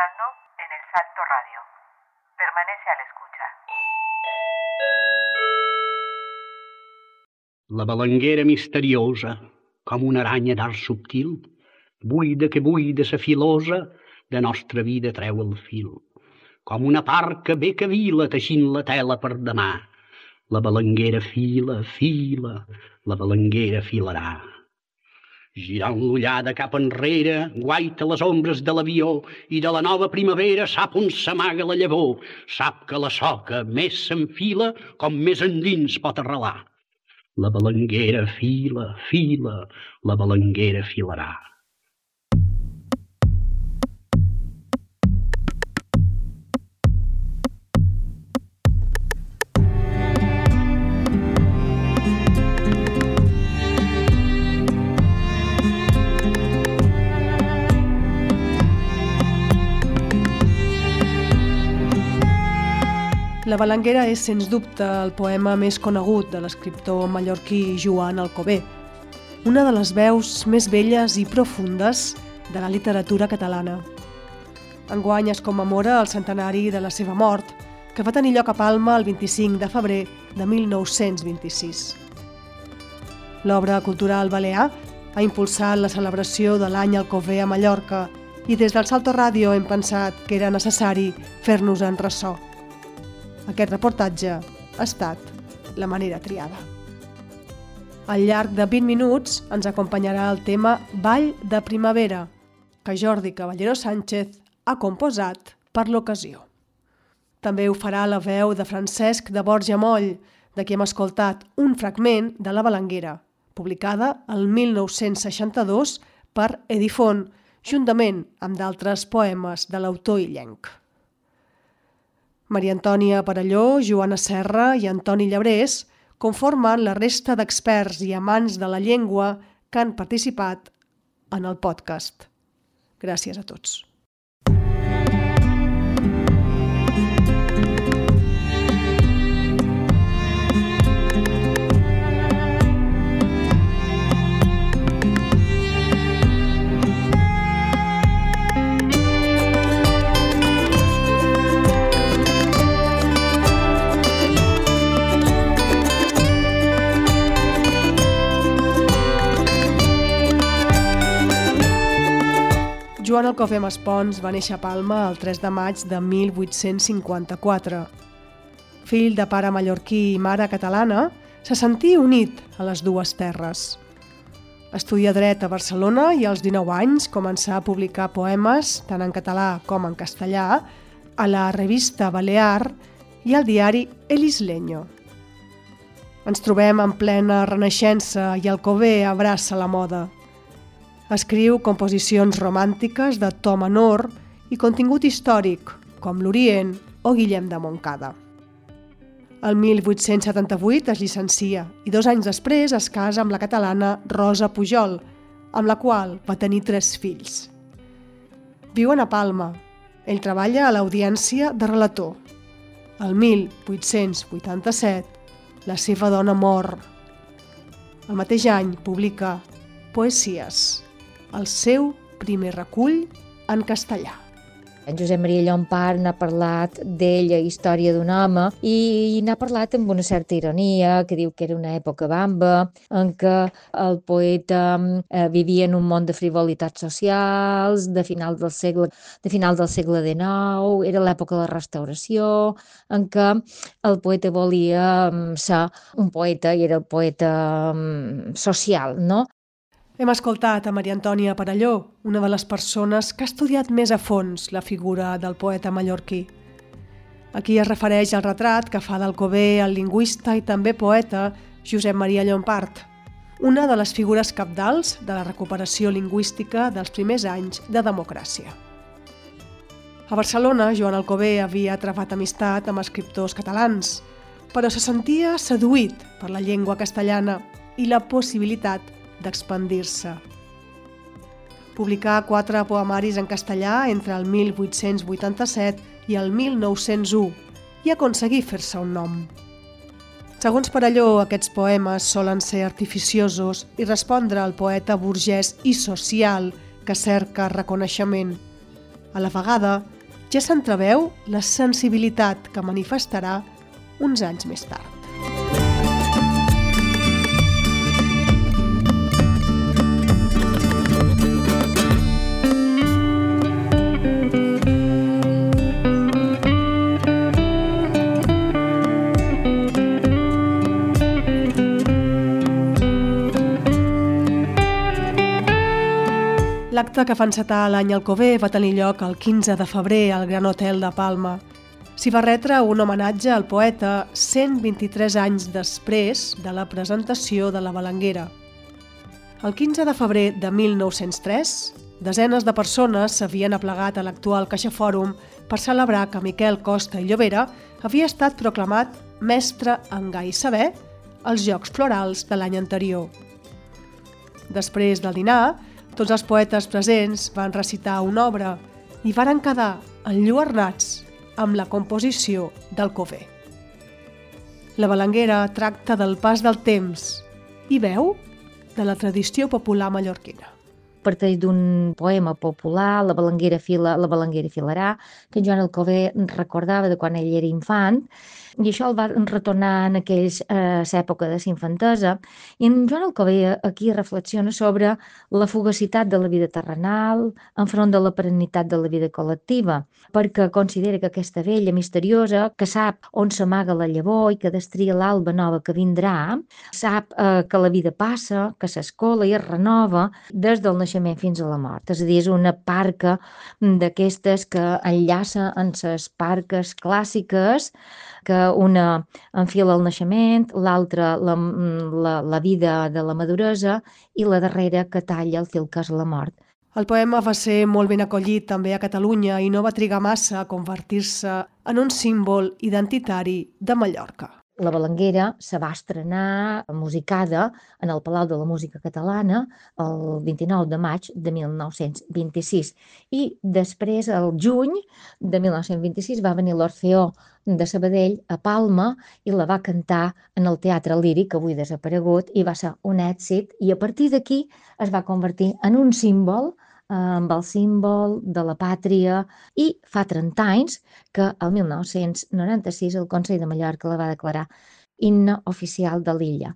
entrando en el Salto Radio. Permanece a la escucha. La balanguera misteriosa, com una aranya d'art subtil, buida que buida sa filosa, de nostra vida treu el fil. Com una parca bé que vila teixint la tela per demà. La balanguera fila, fila, la balanguera filarà. Girant l'ullada cap enrere, guaita les ombres de l'avió i de la nova primavera sap on s'amaga la llavor, sap que la soca més s'enfila com més endins pot arrelar. La balanguera fila, fila, la balanguera filarà. La Balanguera és, sens dubte, el poema més conegut de l'escriptor mallorquí Joan Alcobé, una de les veus més belles i profundes de la literatura catalana. Enguany es commemora el centenari de la seva mort, que va tenir lloc a Palma el 25 de febrer de 1926. L'obra cultural balear ha impulsat la celebració de l'any Alcobé a Mallorca i des del Salto Ràdio hem pensat que era necessari fer-nos en ressò. Aquest reportatge ha estat la manera triada. Al llarg de 20 minuts ens acompanyarà el tema Ball de Primavera, que Jordi Caballero Sánchez ha composat per l'ocasió. També ho farà la veu de Francesc de Borja Moll, de qui hem escoltat un fragment de La Balanguera, publicada el 1962 per Edifon, juntament amb d'altres poemes de l'autor illenc. Maria Antònia Parelló, Joana Serra i Antoni Llebrés conformen la resta d'experts i amants de la llengua que han participat en el podcast. Gràcies a tots. Joan Alcofé Maspons va néixer a Palma el 3 de maig de 1854. Fill de pare mallorquí i mare catalana, se sentia unit a les dues terres. Estudia dret a Barcelona i als 19 anys començà a publicar poemes, tant en català com en castellà, a la revista Balear i al diari El Isleño. Ens trobem en plena renaixença i Alcobé abraça la moda. Escriu composicions romàntiques de to menor i contingut històric, com l'Orient o Guillem de Montcada. El 1878 es llicencia i dos anys després es casa amb la catalana Rosa Pujol, amb la qual va tenir tres fills. Viuen a Palma. Ell treballa a l'audiència de relator. El 1887, la seva dona mor. El mateix any publica Poesies, el seu primer recull en castellà. En Josep Maria Llompart n'ha parlat d'ella, Història d'un home, i n'ha parlat amb una certa ironia, que diu que era una època bamba, en què el poeta eh, vivia en un món de frivolitats socials, de final del segle, de final del segle XIX, era l'època de la restauració, en què el poeta volia ser un poeta i era el poeta social, no? Hem escoltat a Maria Antònia Parelló, una de les persones que ha estudiat més a fons la figura del poeta mallorquí. Aquí es refereix al retrat que fa d'Alcobé el lingüista i també poeta Josep Maria Llompart, una de les figures capdals de la recuperació lingüística dels primers anys de democràcia. A Barcelona, Joan Alcobé havia trebat amistat amb escriptors catalans, però se sentia seduït per la llengua castellana i la possibilitat d'expandir-se. Publicà quatre poemaris en castellà entre el 1887 i el 1901 i aconseguí fer-se un nom. Segons Parelló, aquests poemes solen ser artificiosos i respondre al poeta burgès i social que cerca reconeixement. A la vegada, ja s'entreveu la sensibilitat que manifestarà uns anys més tard. L'acte que fa encetar l'any Alcover va tenir lloc el 15 de febrer al Gran Hotel de Palma. S'hi va retre un homenatge al poeta 123 anys després de la presentació de la Balanguera. El 15 de febrer de 1903, desenes de persones s'havien aplegat a l'actual Caixa Fòrum per celebrar que Miquel Costa i Llobera havia estat proclamat mestre en gai saber als Jocs Florals de l'any anterior. Després del dinar, tots els poetes presents van recitar una obra i varen quedar enlluernats amb la composició del Cové. La balanguera tracta del pas del temps i veu de la tradició popular mallorquina parteix d'un poema popular, La balanguera fila, la balanguera filarà, que Joan Alcover recordava de quan ell era infant, i això el va retornar en aquells eh, època de s'infantesa. I en Joan Alcover aquí reflexiona sobre la fugacitat de la vida terrenal enfront de la perennitat de la vida col·lectiva, perquè considera que aquesta vella misteriosa, que sap on s'amaga la llavor i que destria l'alba nova que vindrà, sap eh, que la vida passa, que s'escola i es renova des del naixement fins a la mort. És a dir, és una parca d'aquestes que enllaça en les parques clàssiques que una enfila el naixement, l'altra la, la, la vida de la maduresa i la darrera que talla el fil que és la mort. El poema va ser molt ben acollit també a Catalunya i no va trigar massa a convertir-se en un símbol identitari de Mallorca. La Balanguera se va estrenar musicada en el Palau de la Música Catalana el 29 de maig de 1926 i després, el juny de 1926, va venir l'Orfeó de Sabadell a Palma i la va cantar en el Teatre Líric, avui desaparegut, i va ser un èxit. I a partir d'aquí es va convertir en un símbol amb el símbol de la pàtria i fa 30 anys que el 1996 el Consell de Mallorca la va declarar himne oficial de l'illa.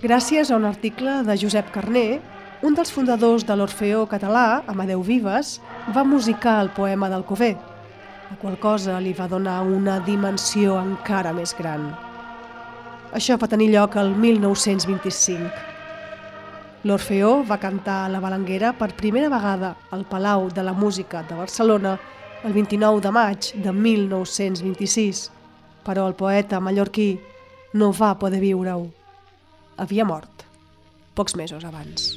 Gràcies a un article de Josep Carné, un dels fundadors de l'Orfeó català, Amadeu Vives, va musicar el poema del Cové, la qual cosa li va donar una dimensió encara més gran. Això va tenir lloc el 1925. L'Orfeó va cantar a la Balanguera per primera vegada al Palau de la Música de Barcelona el 29 de maig de 1926, però el poeta mallorquí no va poder viure-ho havia mort pocs mesos abans.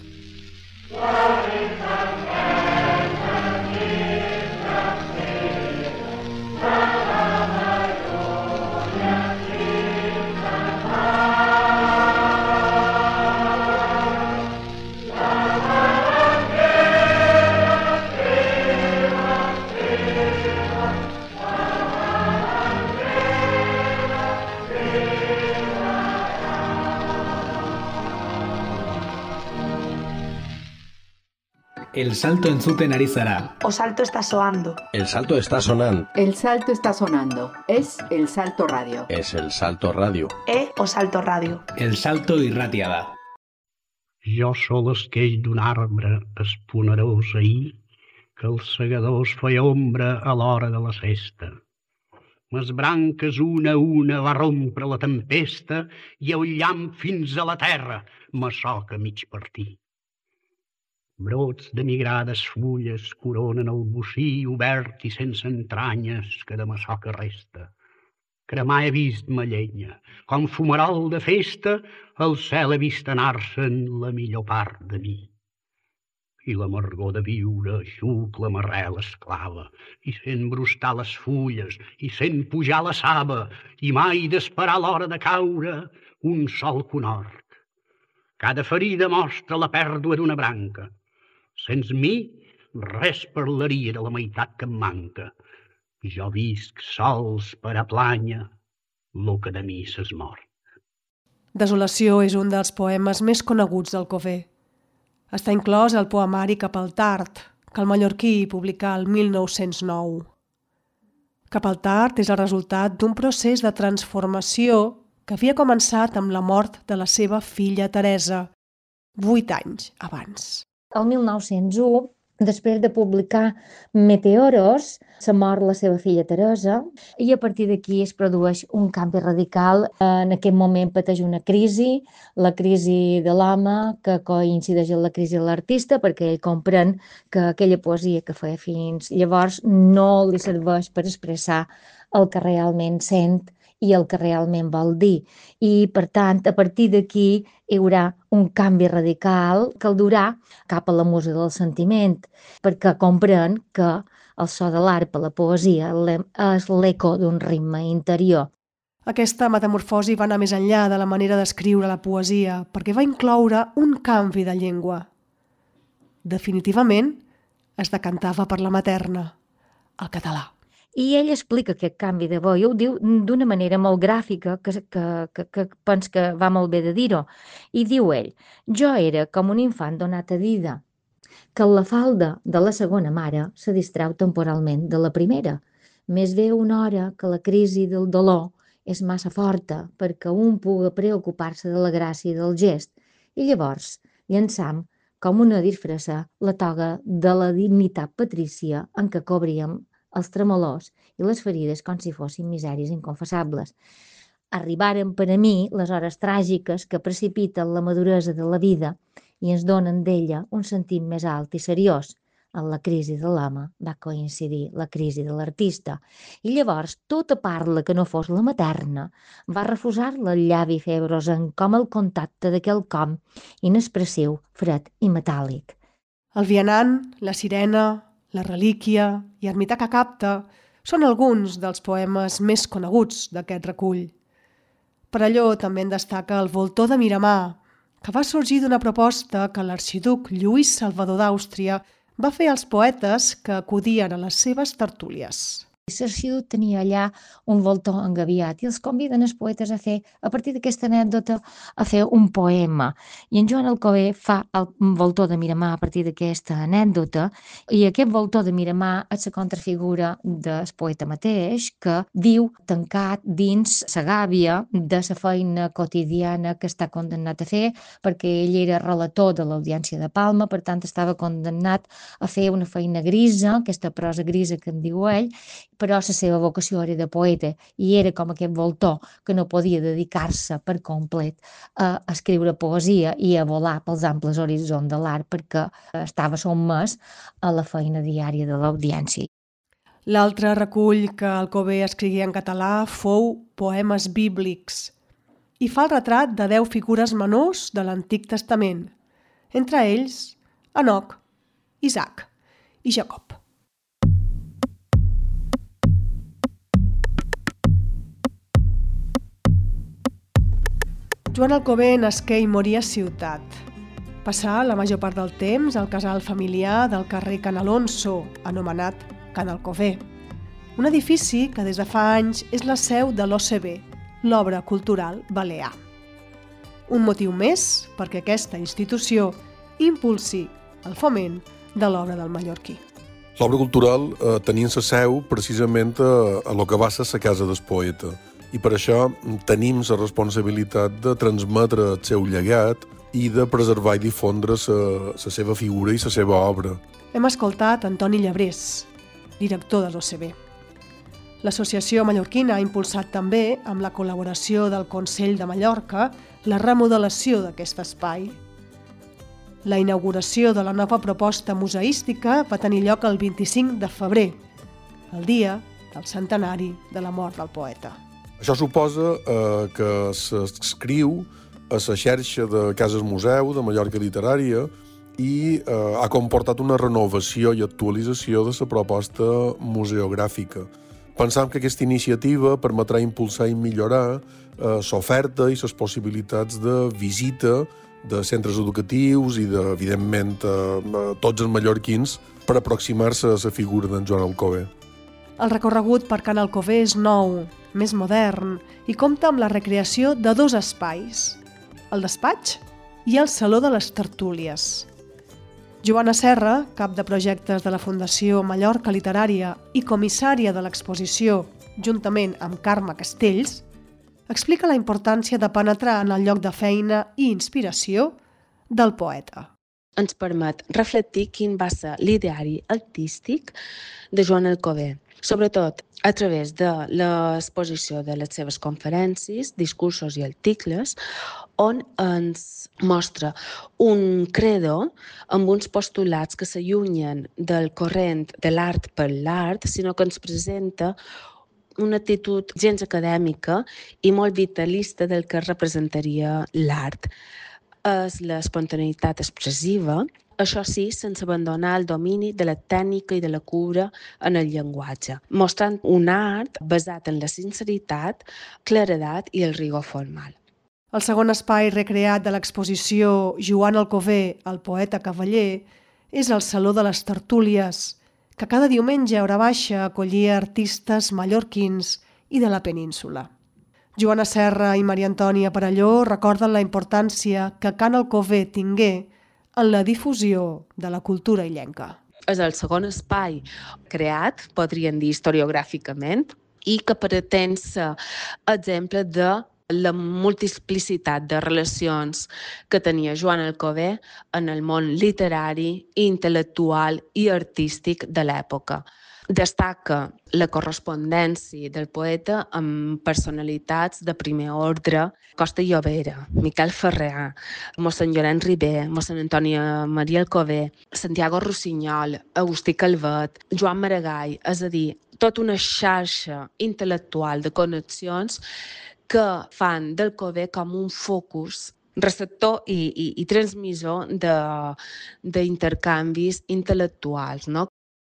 El salto entzuten ari zara. O salto está soando. El salto está sonando. El salto está sonando. Es el salto radio. Es el salto radio. E o salto radio. El salto irratia da. Jo sóc l'esqueix d'un arbre esponerós ahir, que els segadors feia ombra a l'hora de la cesta. Les branques una a una va rompre la tempesta i el llamp fins a la terra me soca mig partir Brots de migrades fulles coronen el bocí obert i sense entranyes que de massoca resta. Cremar he vist ma llenya, com fumarol de festa, el cel he vist anar-se'n la millor part de mi. I l'amargor de viure xuc la marrel esclava, i sent brustar les fulles, i sent pujar la saba, i mai d'esperar l'hora de caure un sol conhort. Cada ferida mostra la pèrdua d'una branca. Sens mi, res parlaria de la meitat que em manca. Jo visc sols per a planya lo que de mi s'es mort. Desolació és un dels poemes més coneguts del Cové. Està inclòs al poemari Cap al Tard, que el mallorquí publicà el 1909. Cap al Tard és el resultat d'un procés de transformació que havia començat amb la mort de la seva filla Teresa, vuit anys abans. El 1901 després de publicar Meteoros, se mor la seva filla Teresa i a partir d'aquí es produeix un canvi radical. En aquest moment pateix una crisi, la crisi de l'home, que coincideix amb la crisi de l'artista, perquè ell comprèn que aquella poesia que feia fins llavors no li serveix per expressar el que realment sent i el que realment vol dir. I, per tant, a partir d'aquí hi haurà un canvi radical que el durà cap a la música del sentiment, perquè comprèn que el so de l'arpa, la poesia, és l'eco d'un ritme interior. Aquesta metamorfosi va anar més enllà de la manera d'escriure la poesia, perquè va incloure un canvi de llengua. Definitivament, es decantava per la materna, el català. I ell explica aquest canvi de veu i ho diu d'una manera molt gràfica que, que, que, que pens que va molt bé de dir-ho. I diu ell, jo era com un infant donat a dida, que la falda de la segona mare se distrau temporalment de la primera. Més bé una hora que la crisi del dolor és massa forta perquè un puga preocupar-se de la gràcia del gest. I llavors llançam com una disfressa la toga de la dignitat patrícia en què cobríem els tremolors i les ferides com si fossin misèries inconfessables. Arribaren per a mi les hores tràgiques que precipiten la maduresa de la vida i ens donen d'ella un sentit més alt i seriós. En la crisi de l'home va coincidir la crisi de l'artista i llavors tota parla que no fos la materna va refusar-la el llavi febrosen com el contacte d'aquell com inexpressiu, fred i metàl·lic. El vianant, la sirena, la relíquia i Ermità que capta són alguns dels poemes més coneguts d'aquest recull. Per allò també en destaca el Voltor de Miramar, que va sorgir d'una proposta que l'arxiduc Lluís Salvador d'Àustria va fer als poetes que acudien a les seves tertúlies. L'arxiduc tenia allà un voltor engaviat i els conviden els poetes a fer, a partir d'aquesta anècdota, a fer un poema. I en Joan Alcover fa el voltor de Miramar a partir d'aquesta anècdota i aquest voltor de Miramar és la contrafigura del poeta mateix que viu tancat dins la gàbia de la feina quotidiana que està condemnat a fer perquè ell era relator de l'Audiència de Palma, per tant estava condemnat a fer una feina grisa, aquesta prosa grisa que en diu ell, però la seva vocació era de poeta i era com aquest voltor que no podia dedicar-se per complet a escriure poesia i a volar pels amples horitzons de l'art perquè estava sommès a la feina diària de l'audiència. L'altre recull que Alcover escrigué en català fou Poemes bíblics i fa el retrat de deu figures menors de l'Antic Testament, entre ells Enoc, Isaac i Jacob. Joan Alcover nasqué i moria a Ciutat. Passà la major part del temps al casal familiar del carrer Can Alonso, anomenat Can Alcover. Un edifici que des de fa anys és la seu de l'OCB, l'Obra Cultural Balear. Un motiu més perquè aquesta institució impulsi el foment de l'obra del mallorquí. L'obra cultural eh, tenint la seu precisament a, a lo que va ser la casa del poeta, i per això tenim la responsabilitat de transmetre el seu llegat i de preservar i difondre la seva figura i la seva obra. Hem escoltat Antoni Llebrés, director de l'OCB. L'associació mallorquina ha impulsat també, amb la col·laboració del Consell de Mallorca, la remodelació d'aquest espai. La inauguració de la nova proposta museística va tenir lloc el 25 de febrer, el dia del centenari de la mort del poeta. Això suposa eh, que s'escriu a la xarxa de cases museu de Mallorca Literària i eh, ha comportat una renovació i actualització de la proposta museogràfica. Pensam que aquesta iniciativa permetrà impulsar i millorar eh, l'oferta i les possibilitats de visita de centres educatius i, de, evidentment, eh, tots els mallorquins per aproximar-se a la figura d'en Joan Alcover. El recorregut per Can Alcover és nou, més modern i compta amb la recreació de dos espais, el despatx i el Saló de les Tertúlies. Joana Serra, cap de projectes de la Fundació Mallorca Literària i comissària de l'exposició, juntament amb Carme Castells, explica la importància de penetrar en el lloc de feina i inspiració del poeta. Ens permet reflectir quin va ser l'ideari artístic de Joan Alcover, sobretot a través de l'exposició de les seves conferències, discursos i articles, on ens mostra un credo amb uns postulats que s'allunyen del corrent de l'art per l'art, sinó que ens presenta una actitud gens acadèmica i molt vitalista del que representaria l'art. És l'espontaneïtat expressiva, això sí, sense abandonar el domini de la tècnica i de la cura en el llenguatge, mostrant un art basat en la sinceritat, claredat i el rigor formal. El segon espai recreat de l'exposició Joan Alcover, el poeta cavaller, és el Saló de les Tertúlies, que cada diumenge a hora baixa acollia artistes mallorquins i de la península. Joana Serra i Maria Antònia Parelló recorden la importància que Can Alcover tingué en la difusió de la cultura illenca. És el segon espai creat, podríem dir historiogràficament, i que pretén ser exemple de la multiplicitat de relacions que tenia Joan Alcover en el món literari, intel·lectual i artístic de l'època. Destaca la correspondència del poeta amb personalitats de primer ordre, Costa Llovera, Miquel Ferrer, mossèn Llorenç Ribé, mossèn Antònia Maria Alcover, Santiago Rossinyol, Agustí Calvet, Joan Maragall, és a dir, tota una xarxa intel·lectual de connexions que fan del COVE com un focus receptor i, i, i transmissor d'intercanvis intel·lectuals, no?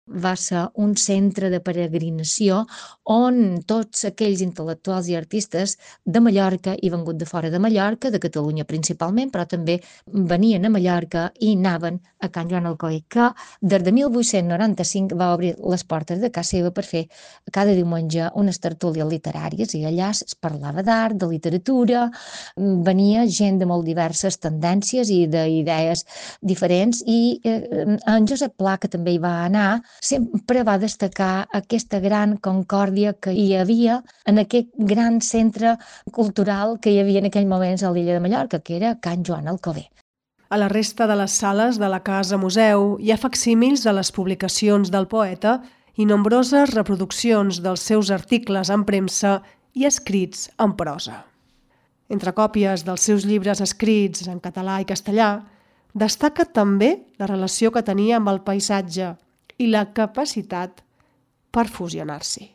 Va ser un centre de peregrinació on tots aquells intel·lectuals i artistes de Mallorca i vengut de fora de Mallorca, de Catalunya principalment, però també venien a Mallorca i anaven a Can Joan Alcoy, que des de 1895 va obrir les portes de casa seva per fer cada diumenge unes tertúlies literàries i allà es parlava d'art, de literatura, venia gent de molt diverses tendències i d'idees diferents i eh, en Josep Pla, que també hi va anar, sempre va destacar aquesta gran concòrdia que hi havia en aquest gran centre cultural que hi havia en aquell moments a l'illa de Mallorca, que era Can Joan Alcover. A la resta de les sales de la Casa Museu hi ha facsímils de les publicacions del poeta i nombroses reproduccions dels seus articles en premsa i escrits en prosa. Entre còpies dels seus llibres escrits en català i castellà, destaca també la relació que tenia amb el paisatge i la capacitat per fusionar-s'hi.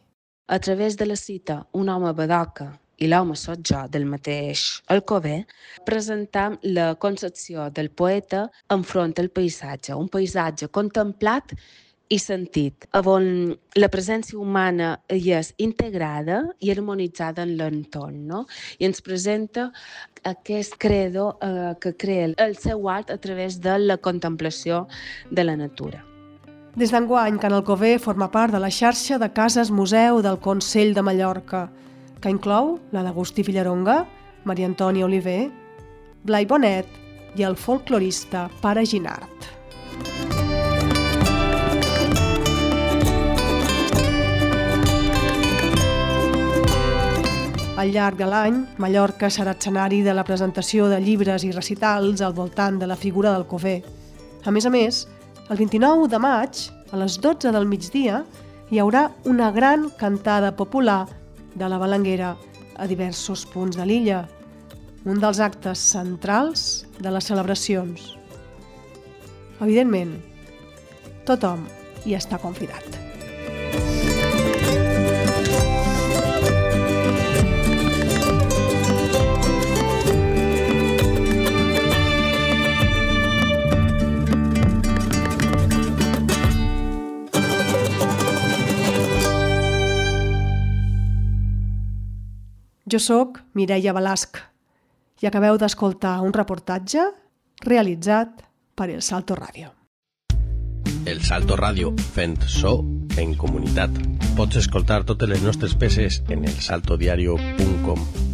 A través de la cita Un home badoca i l'home sot jo del mateix Alcover, presentam la concepció del poeta enfront al paisatge, un paisatge contemplat i sentit, on la presència humana hi és integrada i harmonitzada en l'entorn, no? I ens presenta aquest credo eh, que crea el seu art a través de la contemplació de la natura. Des d'enguany, Can Alcover forma part de la xarxa de cases museu del Consell de Mallorca, que inclou la d'Agustí Villaronga, Maria Antònia Oliver, Blai Bonet i el folclorista Pare Ginart. Al llarg de l'any, Mallorca serà escenari de la presentació de llibres i recitals al voltant de la figura del Cover. A més a més, el 29 de maig, a les 12 del migdia, hi haurà una gran cantada popular de la Balanguera a diversos punts de l'illa, un dels actes centrals de les celebracions. Evidentment, tothom hi està confidat. Jo sóc Mireia Balasc i acabeu d'escoltar un reportatge realitzat per El Salto Ràdio. El Salto Ràdio, fent so en comunitat. Pots escoltar totes les nostres peces en elsaltodiario.com